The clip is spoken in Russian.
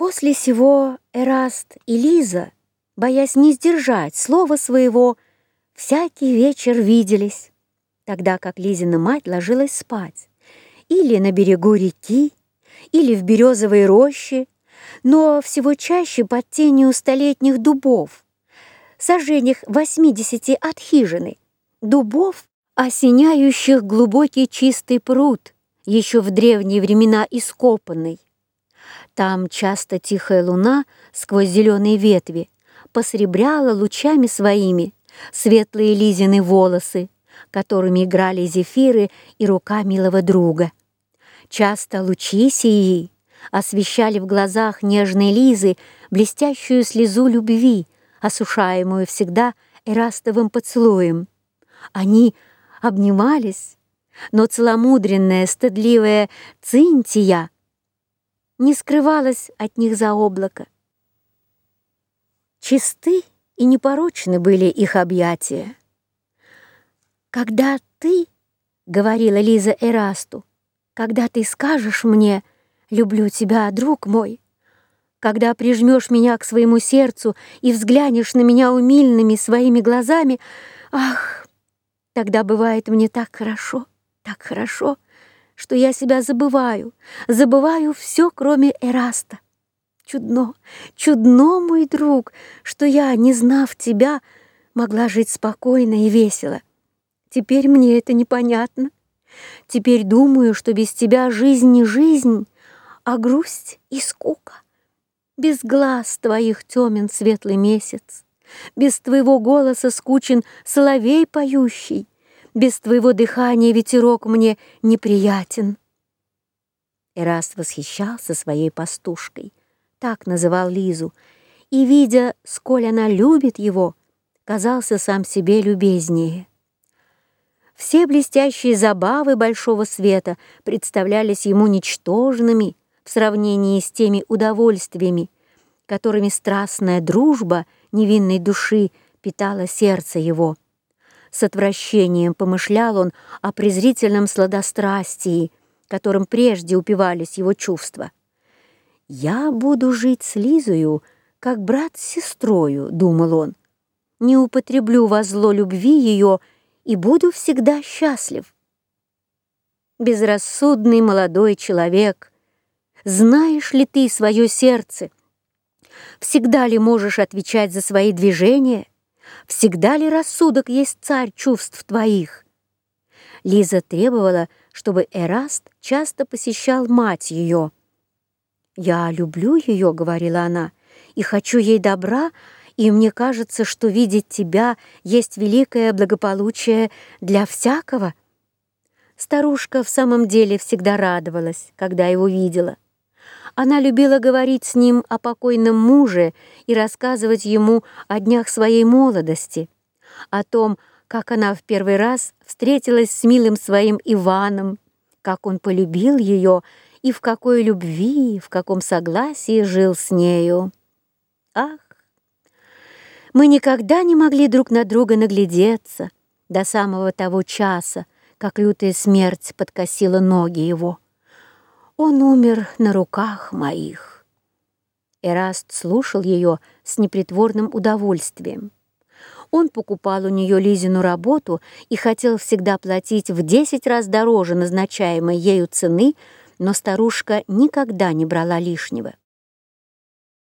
После сего Эраст и Лиза, боясь не сдержать слова своего, всякий вечер виделись, тогда как Лизина мать ложилась спать, или на берегу реки, или в березовой роще, но всего чаще под тенью столетних дубов, сожжениях восьмидесяти от хижины, дубов, осеняющих глубокий чистый пруд, еще в древние времена ископанный. Там часто тихая луна сквозь зеленые ветви посребряла лучами своими светлые Лизины волосы, которыми играли зефиры и рука милого друга. Часто лучи сии освещали в глазах нежной Лизы блестящую слезу любви, осушаемую всегда эрастовым поцелуем. Они обнимались, но целомудренная, стыдливая Цинтия не скрывалась от них за облако. Чисты и непорочны были их объятия. «Когда ты, — говорила Лиза Эрасту, — когда ты скажешь мне, люблю тебя, друг мой, когда прижмешь меня к своему сердцу и взглянешь на меня умильными своими глазами, ах, тогда бывает мне так хорошо, так хорошо, что я себя забываю, забываю все, кроме Эраста. Чудно, чудно, мой друг, что я, не знав тебя, могла жить спокойно и весело. Теперь мне это непонятно. Теперь думаю, что без тебя жизнь не жизнь, а грусть и скука. Без глаз твоих темен светлый месяц, без твоего голоса скучен соловей поющий, без твоего дыхания ветерок мне неприятен. Эраст восхищался своей пастушкой, так называл Лизу, и, видя, сколь она любит его, казался сам себе любезнее. Все блестящие забавы большого света представлялись ему ничтожными, в сравнении с теми удовольствиями, которыми страстная дружба невинной души питала сердце его. С отвращением помышлял он о презрительном сладострастии, которым прежде упивались его чувства. «Я буду жить с Лизою, как брат с сестрою», — думал он. «Не употреблю во зло любви ее и буду всегда счастлив». Безрассудный молодой человек, знаешь ли ты свое сердце? Всегда ли можешь отвечать за свои движения? Всегда ли рассудок есть царь чувств твоих? Лиза требовала, чтобы Эраст часто посещал мать ее. «Я люблю ее», — говорила она, — «и хочу ей добра, и мне кажется, что видеть тебя есть великое благополучие для всякого». Старушка в самом деле всегда радовалась, когда его видела. Она любила говорить с ним о покойном муже и рассказывать ему о днях своей молодости, о том, как она в первый раз встретилась с милым своим Иваном, как он полюбил ее и в какой любви, в каком согласии жил с нею. Ах, мы никогда не могли друг на друга наглядеться до самого того часа, как лютая смерть подкосила ноги его. Он умер на руках моих. Эраст слушал ее с непритворным удовольствием. Он покупал у нее Лизину работу и хотел всегда платить в десять раз дороже назначаемой ею цены, но старушка никогда не брала лишнего.